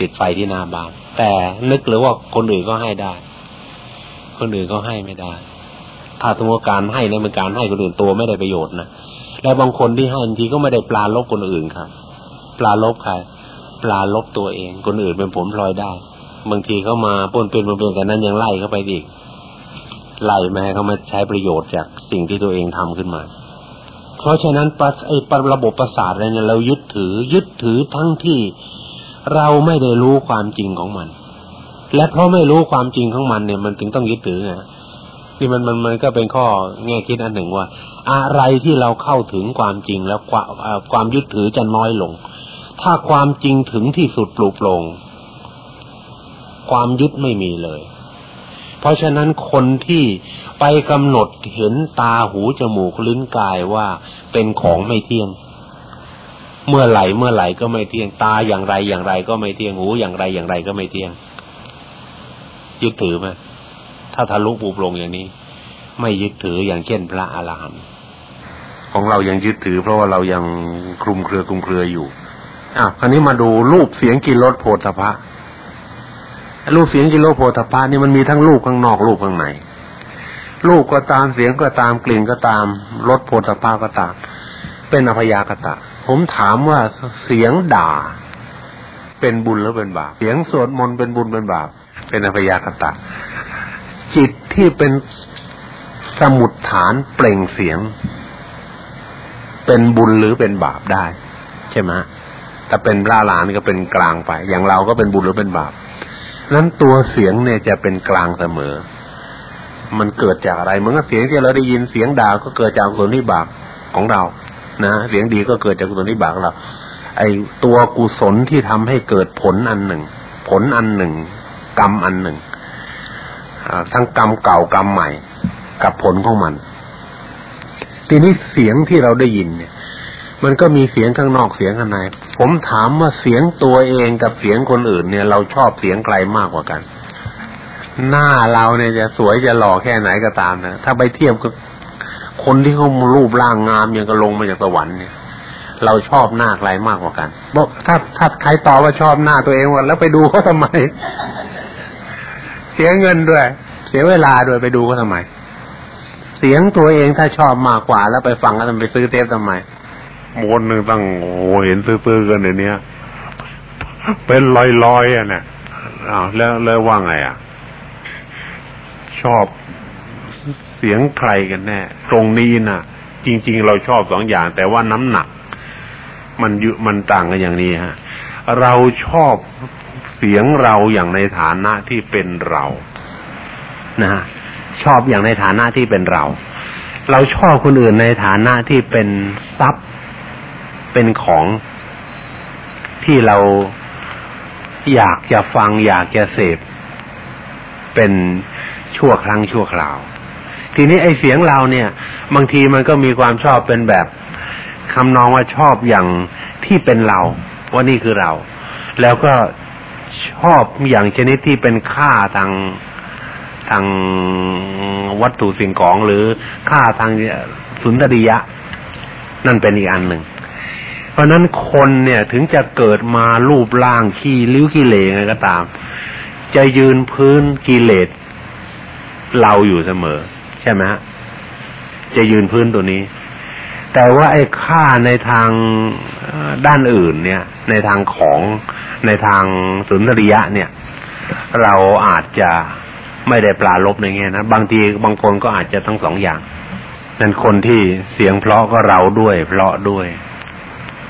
S1: ติดไฟที่หน้าบ้าน แต่นึกหรือว่าคนอื่นก็ให้ได้ คนอื่นก็ให้ไม่ได้ ถ้าสมมติการให้เนี่ยเป็นการให้คนอื่นตัวไม่ได้ประโยชน์นะ แล้วบางคนที่ให้บางทีก็ไม่ได้ปลาลบคนอื่นครับ ปลาลบใครปลาลบตัวเอง คนอื่นเป็นผลพลอยได้ บางทีเขามาปนเป็นปนเป็นแต่นั้นยังไล่เข้าไปอีกไล่แม่เขามาใช้ประโยชน์จากสิ่งที่ตัวเองทำขึ้นมา เพราะฉะนั้นปัสไอ้ระบบประสาทอะไรเนี่ยเรายึดถือ ยึดถือทั้งที่เราไม่ได้รู้ความจริงของมัน และเพราะไม่รู้ความจริงของมันเนี่ย มันถึงต้องยึดถือไง นี่มันมันมันก็เป็นข้อแง่คิดอันหนึ่งว่า อะไรที่เราเข้าถึงความจริงแล้วความความยึดถือจะน้อยลง ถ้าความจริงถึงที่สุดปลุกลง ความยึดไม่มีเลย เพราะฉะนั้นคนที่ไปกำหนดเห็นตาหูจมูกลิ้นกายว่าเป็นของไม่เที่ยงเมื่อไหร่เมื่อไหร่ก็ไม่เที่ยงตาอย่างไรอย่างไรก็ไม่เที่ยงหูอย่างไรอย่างไรก็ไม่เที่ยงยึดถือไหม ถ้าทะลุปูปลงอย่างนี้ ไม่ยึดถืออย่างเช่นพระอรหันต์ของเรายังยึดถือ เพราะว่าเรายังคลุมเครือคลุมเครืออยู่อะคราวนี้มาดูรูปเสียงกินรสโพธพะรูปเสียงกินรสโพธพะนี่มันมีทั้งรูปข้างนอกรูปข้างในรูปก็ตามเสียงก็ตามกลิ่นก็ตามรสโพธพะก็ตาม เป็นอภยากตะ ผมถามว่าเสียงด่า เป็นบุญหรือเป็นบาปเสียงสวดมนต์เป็นบุญเป็นบาปเป็นอภยากตะ จิตที่เป็นสมุดฐานเปล่งเสียง เป็นบุญหรือเป็นบาปได้ ใช่ไหมแต่เป็นพระหลานก็เป็นกลางไป อย่างเราก็เป็นบุญหรือเป็นบาป นั้นตัวเสียงเนี่ยจะเป็นกลางเสมอ มันเกิดจากอะไรเมือนกับเสียงที่เราได้ยินเสียงด่าก็เกิดจากกุศลที่บาปของเรา นะเสียงดีก็เกิดจากกุศลที่บาปของเรา ไอ้ตัวกุศลที่ทำให้เกิดผลอันหนึ่ง ผลอันหนึ่ง กรรมอันหนึ่ง ทั้งกรรมเก่ากรรมใหม่ กับผลของมัน ทีนี้เสียงที่เราได้ยินเนี่ย มันก็มีเสียงข้างนอกเสียงข้างใน ผมถามว่าเสียงตัวเองกับเสียงคนอื่นเนี่ย เราชอบเสียงใครมากกว่ากัน หน้าเราเนี่ยจะสวยจะหล่อแค่ไหนก็ตามนะถ้าไปเทียบกับคนที่เขารูปร่างงามอย่างก็ลงมาจากสวรรค์เนี่ยเราชอบหน้าใครมากกว่ากันบอกถ้าถ้าใครตอบว่าชอบหน้าตัวเองว่าแล้วไปดูเขาทำไม สียเงินด้วย เสียเวลาด้วยไปดูเขาทำไม เสียงตัวเองถ้าชอบมากกว่า แล้วไปฟังแล้วมันไปซื้อเทปทำไมมวนหนึ่งตั้งโอ้เห็นซื่อๆกันเนี้ยเป็นลอยๆอะเนี่ยอ้าวแล้วแล้วว่าไงอะ ชอบเสียงใครกันแน่ตรงนี้น่ะ จริง ๆ เราชอบสองอย่าง แต่ว่าน้ำหนัก มันยุมันต่างกันอย่างนี้ฮะ เราชอบ เสียงเราอย่างในฐานะที่เป็นเรานะฮะชอบอย่างในฐานะที่เป็นเรา เราชอบคนอื่นในฐานะที่เป็นทรัพย์เป็นของที่เราอยากจะฟังอยากจะเสพ เป็นชั่วครั้งชั่วคราว ทีนี้ไอ้เสียงเราเนี่ย บางทีมันก็มีความชอบเป็นแบบคำนองว่าชอบอย่างที่เป็นเราว่านี่คือเรา แล้วก็ ชอบอย่างชนิดที่เป็นค่าทางทางวัตถุสิ่งของหรือค่าทางสุนทรียะ นั่นเป็นอีกอันหนึ่ง เพราะนั้นคนเนี่ยถึงจะเกิดมารูปร่างขี้ลิ้วขี้เหลไงก็ตาม จะยืนพื้นกิเลสเราอยู่เสมอ ใช่ไหมฮะจะยืนพื้นตัวนี้ แต่ว่าไอ้ค่าในทางด้านอื่นเนี่ย ในทางของในทางสุนทรียะเนี่ย เราอาจจะไม่ได้ปลาลบในแง่นะบางทีบางคนก็อาจจะทั้งสองอย่าง นั่นคนที่เสียงเพราะก็เราด้วย เพราะด้วย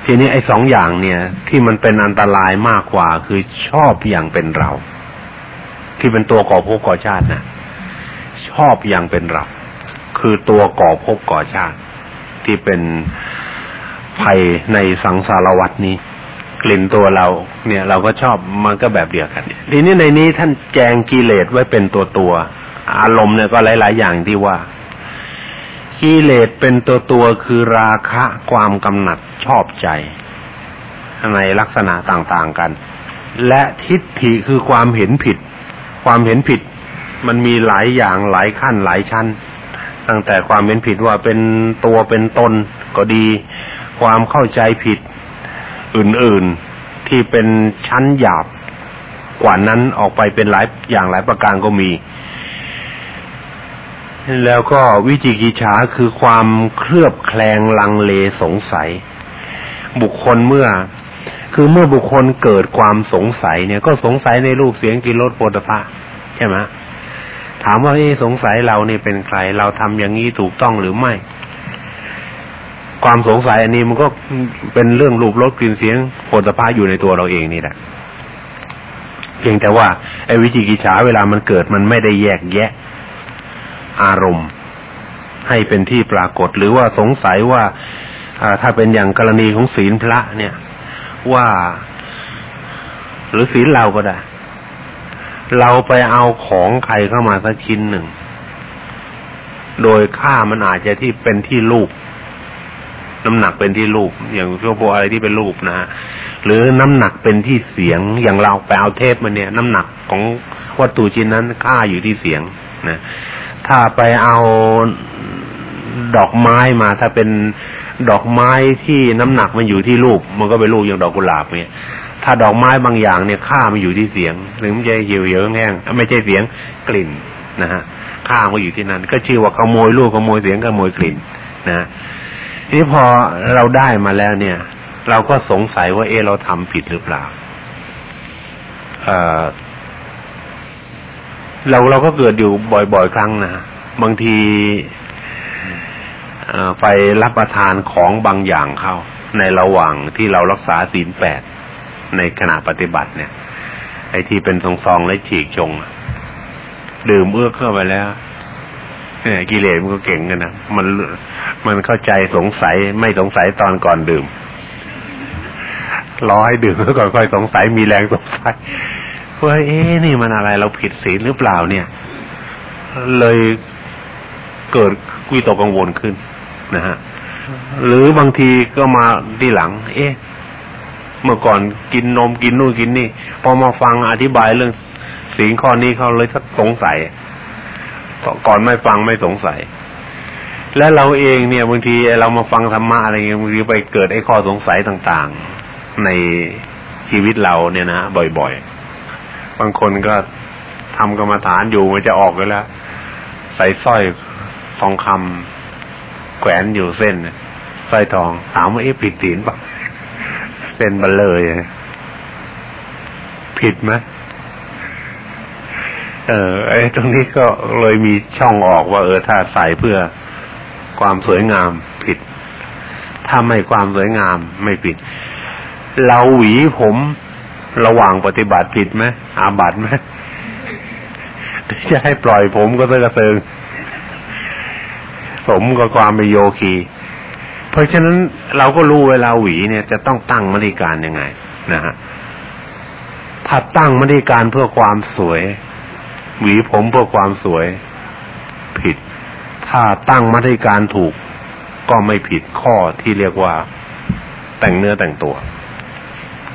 S1: ทีนี้ไอ้สองอย่างเนี่ย ที่มันเป็นอันตรายมากกว่าคือชอบอย่างเป็นเรา ที่เป็นตัวก่อภพก่อชาตินะชอบอย่างเป็นเรา คือตัวก่อภพก่อชาติ ที่เป็นภัยในสังสารวัตนี้ กลิ่นตัวเรา เนี่ย เราก็ชอบมันก็แบบเดียวกันทีนี้ในนี้ท่านแจงกิเลสไว้เป็นตัวตัวอารมณ์เนี่ยก็หลาย ๆ อย่างที่ว่ากิเลสเป็นตัวตัวคือราคะความกำหนัดชอบใจ ในลักษณะต่างๆกัน และทิฏฐิคือความเห็นผิด ความเห็นผิด มันมีหลายอย่างหลายขั้นหลายชั้น ตั้งแต่ความเห็นผิดว่าเป็นตัวเป็นตนก็ดี ความเข้าใจผิดอื่นๆที่เป็นชั้นหยาบกว่านั้นออกไปเป็นหลายอย่างหลายประการก็มี แล้วก็วิจิกิจฉาคือความเคลือบแคลงลังเลสงสัย บุคคลเมื่อ คือเมื่อบุคคลเกิดความสงสัยเนี่ย ก็สงสัยในรูปเสียงกิรสโปตภะใช่ไหม ถามว่าเอ้สงสัยเราเนี่เป็นใคร เราทำอย่างนี้ถูกต้องหรือไม่ ความสงสัยอันนี้มันก็เป็นเรื่องรูปรสกลิ่นเสียงโปตภะอยู่ในตัวเราเองนี่แหละเพียงแต่ว่าไอ้วิจิกิจฉาเวลามันเกิดมันไม่ได้แยกแยะ อารมณ์ ให้เป็นที่ปรากฏ หรือว่าสงสัยว่าถ้าเป็นอย่างกรณีของศีลพระเนี่ย ว่า หรือศีลเราก็ได้ เราไปเอาของใครเข้ามาสักชิ้นหนึ่ง โดยค่ามันอาจจะที่เป็นที่ลูกน้ำหนักเป็นที่รูป อย่างพวกพวกอะไรที่เป็นรูปนะฮะหรือน้ำหนักเป็นที่เสียง อย่างเราไปเอาเทปมาเนี่ย น้ำหนักของวัตถุชิ้นนั้นค่าอยู่ที่เสียงนะถ้าไปเอาดอกไม้มา ถ้าเป็นดอกไม้ที่น้ำหนักมันอยู่ที่รูป มันก็เป็นรูปอย่างดอกกุหลาบเนี่ย ถ้าดอกไม้บางอย่างเนี่ยค่ามันอยู่ที่เสียง หรือมันจะเหี่ยวเหี่ยวแห้งไม่ใช่เสียงกลิ่นนะฮะค่ามันอยู่ที่นั่นก็ชื่อว่าขโมยรูปขโมยเสียงขโมยกลิ่นนะทีนี้พอเราได้มาแล้วเนี่ย เราก็สงสัยว่าเออเราทำผิดหรือเปล่าเออเราเราก็เกิดอยู่บ่อยๆครั้งนะบางทีไปรับประทานของบางอย่างเข้า ในระหว่างที่เรารักษาศีลแปด ในขณะปฏิบัติเนี่ย ไอ้ที่เป็นซองๆและฉีกชงดื่มเอื้อเข้าไปแล้วเนี่ยกิเลสมันก็เก่งกันนะมันมันเข้าใจสงสัยไม่สงสัยตอนก่อนดื่มรอให้ดื่มแล้วก่อนค่อยสงสัยมีแรงสงสัยว่าเอ๊ะนี่มันอะไรเราผิดศีลหรือเปล่าเนี่ย เลยเกิดวิตกกังวลขึ้นนะฮะหรือบางทีก็มาที่หลัง เอ๊ะ เมื่อก่อนกินนมกินนู่นกินนี่ พอมาฟังอธิบายเรื่องสิ่งข้อนี้เขาเลยสักสงสัย ก่อนไม่ฟังไม่สงสัย และเราเองเนี่ยบางทีเรามาฟังธรรมะอะไรเงี้ยบางทีไปเกิดไอ้ข้อสงสัยต่างๆ ในชีวิตเราเนี่ยนะบ่อยๆ บางคนก็ทำกรรมฐานอยู่มันจะออกกันแล้ว ใส่สร้อยทองคำแขวนอยู่เส้นสร้อยทองถามว่าเอ๊ะผิดศีลปะ เส้นบัลเลย ผิดไหมเออไอ้ตรงนี้ก็เลยมีช่องออกว่า เออถ้าใส่เพื่อความสวยงามผิด ถ้าไม่ความสวยงามไม่ผิด เราหวีผมระหว่างปฏิบัติผิดไหมอาบัตไหมจะให้ปล่อยผมก็เตอกระเซิงสมกับความเป็นโยคี ราะฉะนั้นเราก็รู้เวลาหวีเนี่ยจะต้องตั้งมริการยังไงนะฮะถ้าตั้งมริการเพื่อความสวย หวีผมเพื่อความสวย ผิด ถ้าตั้งมริการถูก ก็ไม่ผิดข้อที่เรียกว่า แต่งเนื้อแต่งตัว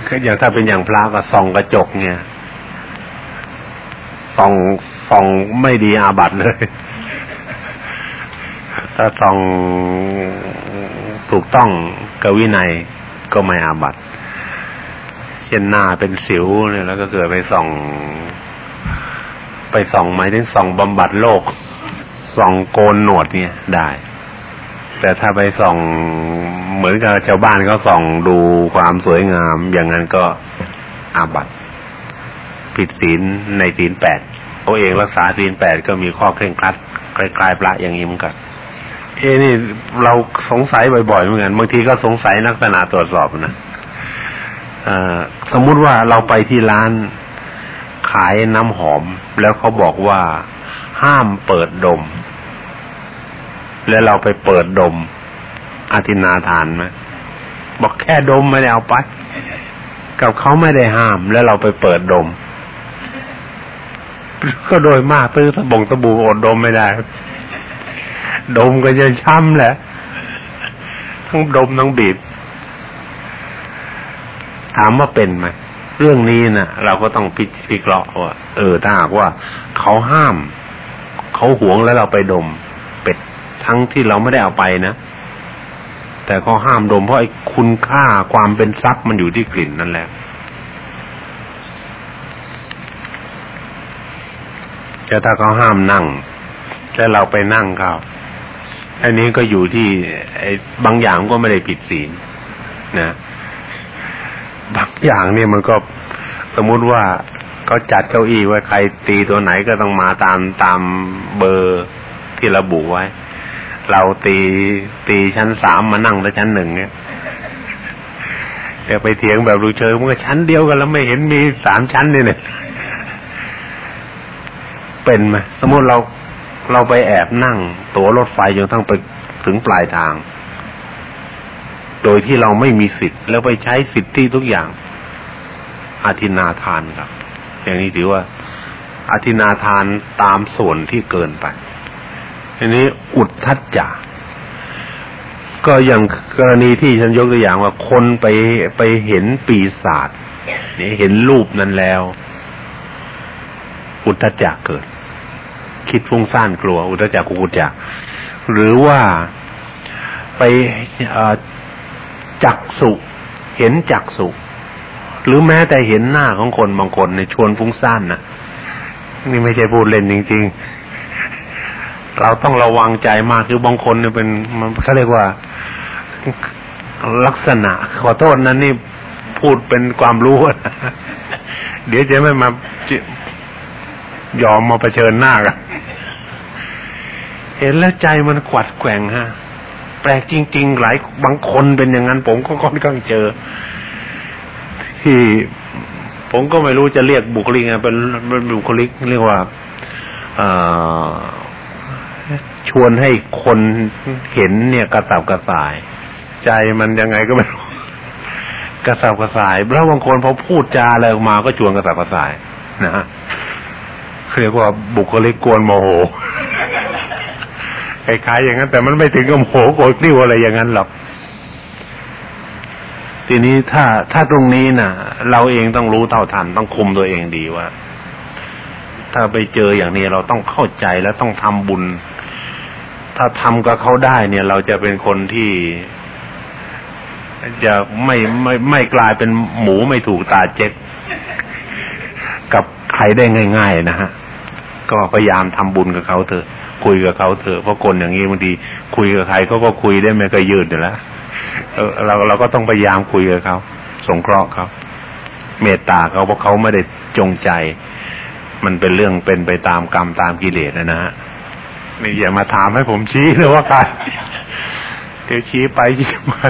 S1: ก็อย่างถ้าเป็นอย่างพระก็ส่องกระจกเนี่ยส่องส่องไม่ดีอาบัตเลย ถ้าส่องถูกต้องกวินัยก็ไม่อาบัตเช่นหน้าเป็นสิวเนี่ยแล้วก็เกิดไปส่อง ไปส่องหมายถึงส่องบำบัดโรคส่องโกนหนวดเนี่ยได้ แต่ถ้าไปส่องเหมือนกับชาวบ้านเขาส่องดูความสวยงาม อย่างนั้นก็อาบัตผิดศีลในศีลแปดตัวเองรักษาศีลแปดก็มีข้อเคร่งครัดคล้ายๆพระอย่างนี้เหมือนกัน เอ้นี่เราสงสัยบ่อยๆเหมือนกันบางทีก็สงสัยนักษณะตรวจสอบนะสมมุติว่าเราไปที่ร้านขายน้ำหอม แล้วเขาบอกว่าห้ามเปิดดม แล้วเราไปเปิดดมอาทินาทานไหมบอกแค่ดมไม่ได้เอาไป กับเขาไม่ได้ห้าม แล้วเราไปเปิดดม ก็โดยมากตื้อสบงสบู่อดดมไม่ได้ ดมก็จะช้ำแหละ ทั้งดมทั้งบีบ ถามว่าเป็นไหมเรื่องนี้นะ่ะเราก็ต้องพิพิเคราะว่า เออถ้าหากว่าเขาห้าม เขาหวงแล้วเราไปดม เป็ดทั้งที่เราไม่ได้เอาไปนะแต่เขาห้ามดมเพราะไอ้คุณค่าความเป็นทรัพย์มันอยู่ที่กลิ่นนั่นแหละแต่ถ้าเขาห้ามนั่งแล้วเราไปนั่งเขา อันนี้ก็อยู่ที่ไอ้บางอย่างก็ไม่ได้ผิดศีลนะบางอย่างเนี่ยมันก็สมมุติว่าเขาจัดเก้าอี้ไว้ใครตีตัวไหนก็ต้องมาตามตามเบอร์ที่ระบุไว้ เราตีตีชั้นสามมานั่งแต่ชั้นหนึ่งเนี่ยแต่ไปเถียงแบบรู้เชิงมันก็ชั้นเดียวกันแล้วไม่เห็นมีสามชั้นเนี่ยเป็นไหมสมมติเรา เราไปแอบนั่ง ตั๋วรถไฟจนทั้งไปถึงปลายทาง โดยที่เราไม่มีสิทธิ์ แล้วไปใช้สิทธิทุกอย่างอาทินาทานครับ อย่างนี้ถือว่าอาทินาทานตามส่วนที่เกินไปทีนี้อุดทัดจาก็อย่างกรณีที่ฉันยกตัวอย่างว่าคนไปไปเห็นปีศาจนี่เห็นรูปนั้นแล้ว อุทจักเกิด คิดฟุ้งซ่านกลัว อุทจักกุกุจักหรือว่าไปจักสุเห็นจักสุหรือแม้แต่เห็นหน้าของคนบางคนในชวนฟุ้งซ่านนะนี่ไม่ใช่พูดเล่นจริง ๆ เราต้องระวังใจมากคือบางคนเนี่ยเป็นมันเขาเรียกว่าลักษณะ ขอโทษนั้นนี่พูดเป็นความรู้ เดี๋ยวจะไม่มา ยอมมาเผชิญหน้ากันเห็นแล้วใจมันขวัดแกว่งฮะ แปลกจริง ๆ หลายบางคนเป็นอย่างนั้น ผมก็ค่อนข้างเจอ ที่ผมก็ไม่รู้จะเรียกบุคลิกไงเป็นเป็นบุคลิกเรียกว่าชวนให้คนเห็นเนี่ยกระสับกระส่าย ใจมันยังไงก็ไม่รู้กระสับกระส่ายแล้วบางคนพอพูดจาอะไรออกมาก็ชวนกระสับกระส่ายนะฮะ เรียกว่าบุคลิกกวนโมโหคล้ายๆอย่างนั้น แต่มันไม่ถึงกับโโหโกรธนิ้วอะไรอย่างนั้นหรอก ทีนี้ถ้าถ้าตรงนี้นะ่ะ เราเองต้องรู้เท่าทันต้องคุมตัวเองดีว่า ถ้าไปเจออย่างนี้เราต้องเข้าใจและต้องทำบุญ ถ้าทำกับเขาได้เนี่ย เราจะเป็นคนที่จะไม่ไม่ไม่กลายเป็นหมูไม่ถูกตาเจ็ดกับใครได้ง่าย ๆ นะฮะ ก็พยายามทำบุญกับเขาเถอะคุยกับเขาเถอะเพราะคนอย่างนี้บางทีคุยกับใครเขาก็คุยได้ไม่ก็ยืดอยู่แล้วเราเราก็ต้องพยายามคุยกับเขาสงเคราะห์เขาเมตตาเขาเพราะเขาไม่ได้จงใจ มันเป็นเรื่องเป็นไปตามกรรมตามกิเลสนะฮะนี่อย่ามาถามให้ผมชี้เลยว่าใครเดี๋ยวชี้ไปชี้มา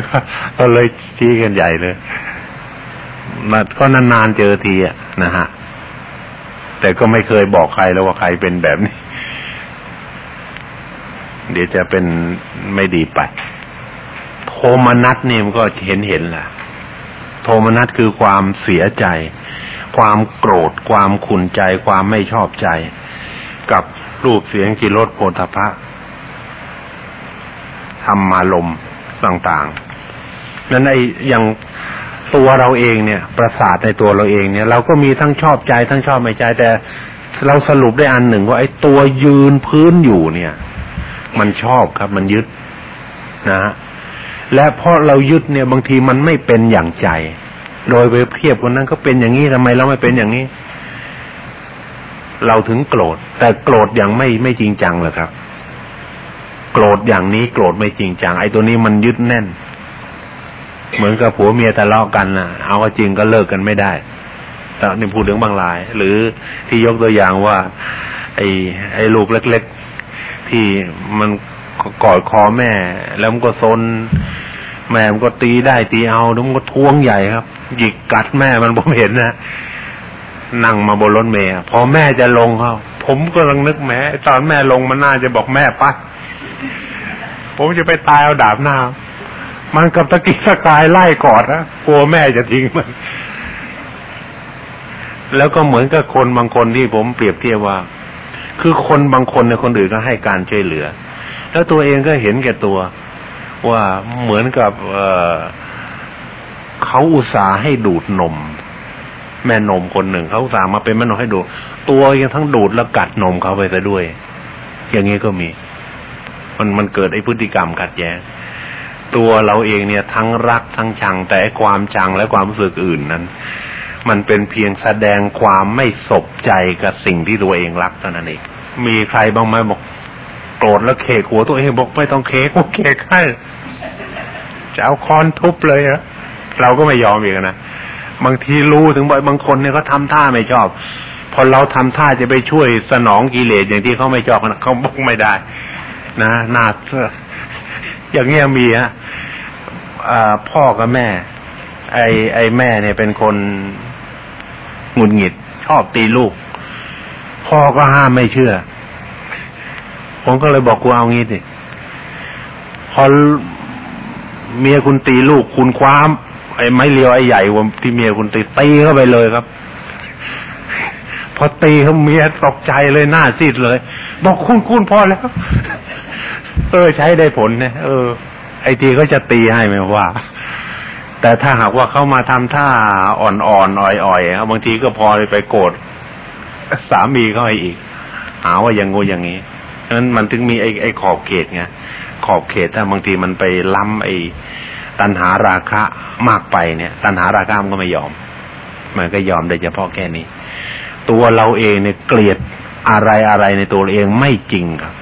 S1: ก็เลยชี้กันใหญ่เลยมันก็นานๆเจอทีอะนะฮะ แต่ก็ไม่เคยบอกใครแล้วว่าใครเป็นแบบนี้ เดี๋ยวจะเป็นไม่ดีไปโทมนัสนี่มันก็เห็นเห็นแหละโทมนัสคือความเสียใจ ความโกรธ ความขุนใจ ความไม่ชอบใจ กับรูปเสียงกิรสโพธพะธรรมารมต่างๆนั้นไอ้อย่าง ตัวเราเองเนี่ย ประสาทในตัวเราเองเนี่ย เราก็มีทั้งชอบใจทั้งชอบไม่ใจแต่เราสรุปได้อันหนึ่งว่าไอ้ตัวยืนพื้นอยู่เนี่ย มันชอบครับ มันยึดนะและเพราะเรายึดเนี่ยบางทีมันไม่เป็นอย่างใจ โดยไปเทียบคนนั้นก็เป็นอย่างนี้ทำไมเราไม่เป็นอย่างนี้ เราถึงโกรธ แต่โกรธอย่างไม่ไม่จริงจังเลยครับ โกรธอย่างนี้โกรธไม่จริงจัง ไอ้ตัวนี้มันยึดแน่น เหมือนกับผัวเมียทะเลาะกันนะเอาจริงก็เลิกกันไม่ได้แต่นี่พูดถึงบางราย หรือที่ยกตัวอย่างว่า ไอ้ไอ้ลูกเล็ก ๆ ที่มันกอดคอแม่ แล้วมันก็ซนแม่มันก็ตีได้ตีเอาแล้วมันก็ท้วงใหญ่ครับ หยิกกัดแม่มันผมเห็นนะนั่งมาบนรถเมย์พอแม่จะลงเขาผมกำลังนึกแม่ตอนแม่ลงมันน่าจะบอกแม่ปัดผมจะไปตายเอาดาบหน้า มันกับตะกี้สกายไล่กอดนะกลัวแม่จะทิ้งมัน แล้วก็เหมือนกับคนบางคนที่ผมเปรียบเทียบว่า คือคนบางคนในคนอื่นก็ให้การช่วยเหลือ แล้วตัวเองก็เห็นแก่ตัว ว่าเหมือนกับเเขาอุตส่าห์ให้ดูดนม แม่นมคนหนึ่งเขาอุตส่าห์มาเป็นแม่นมให้ดูดตัวยังทั้งดูดแล้วกัดนมเขาไปซะด้วย อย่างนี้ก็มี มันมันเกิดไอ้พฤติกรรมขัดแย้ง ตัวเราเองเนี่ยทั้งรักทั้งชังแต่ความชังและความรู้สึกอื่นนั้น มันเป็นเพียงแสดงความไม่สบใจกับสิ่งที่ตัวเองรักเท่านั้นเองมีใครบ้างไหมบอกโกรธแล้วเคกหัวตัวเองบอกไม่ต้องเคกเคกให้จะเอาคอนทุบเลยอะเราก็ไม่ยอมอีกนะบางทีรู้ถึงบ่อยบางคนเนี่ยเขาทาท่าไม่ชอบ พอเราทำท่าจะไปช่วยสนองกิเลสอย่างที่เขาไม่ชอบนะเขาบอกไม่ได้ นะนา อย่างเงี้ยมีฮะพ่อกับแม่ ไอไอแม่เนี่ยเป็นคนหงุดหงิด ชอบตีลูก พ่อก็ห้ามไม่เชื่อ ผมก็เลยบอกกูเอางี้สิพอเมียคุณตีลูกคุณคว้ามไอ้ไม้เลียวไอ้ใหญ่วที่เมียคุณตีตีเข้าไปเลยครับ พอตีเขาเมียตกใจเลยหน้าซีดเลย บอกคุณคุณพอแล้ว เออ ใช้ได้ผลนะเออ ไอ้ทีก็จะตีให้ไม่ว่า แต่ถ้าหากว่าเขามาทำท่าอ่อนๆอ่อยๆบางทีก็พอไปโกรธสามีเขาอีก หาว่าอย่างงูอย่างนี้ฉะนั้นมันถึงมีไอ้ไอ้ขอบเขตไงขอบเขตถ้าบางทีมันไปล้ำไอ้ตัณหาราคะมากไปเนี่ย ตัณหาราคะมันก็ไม่ยอม มันก็ยอมได้เฉพาะแค่นี้ ตัวเราเองเนี่ยเกลียดอะไรอะไรในตัวเองไม่จริงครับ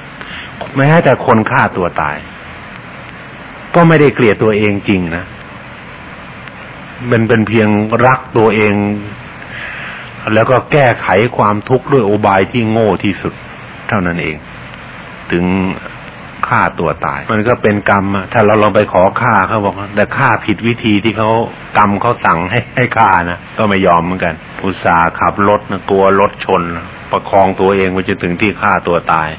S1: แม้แต่คนฆ่าตัวตาย ก็ไม่ได้เกลียดตัวเองจริงนะมันเป็นเพียงรักตัวเอง แล้วก็แก้ไขความทุกข์ด้วยโอบายที่โง่ที่สุด เท่านั้นเอง ถึงฆ่าตัวตาย มันก็เป็นกรรมถ้าเราลองไปขอฆ่าเขาบอกแต่ฆ่าผิดวิธีที่เขากรรมเขาสั่งให้ให้ฆ่านะก็ไม่ยอมเหมือนกันอุตส่าห์ขับรถนะกลัวรถชน ประคองตัวเองไปจนถึงที่ฆ่าตัวตาย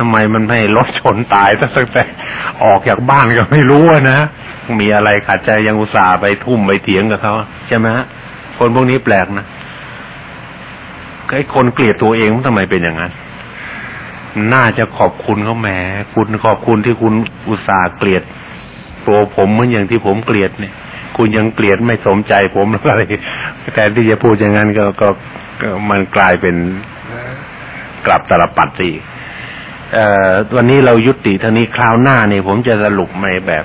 S1: ทำไมมันไม่รถชนตายตั้งแต่ออกจากบ้านก็ไม่รู้นะมีอะไรขัดใจยังอุตส่าห์ไปทุ่มไปเถียงกับเขาใช่ไหมฮะคนพวกนี้แปลกนะไอ้คนเกลียดตัวเองทำไมเป็นอย่างนั้นน่าจะขอบคุณเขาแหมคุณขอบคุณที่คุณอุตส่าห์เกลียดตัวผมเหมือนอย่างที่ผมเกลียดเนี่ย คุณยังเกลียดไม่สมใจผมอะไรแต่ที่จะพูดอย่างนั้นก็ก็มันกลายเป็นกลับตลปัดสิ วันนี้เรายุติเท่านี้คราวหน้าเนี่ยผมจะสรุปในแบบ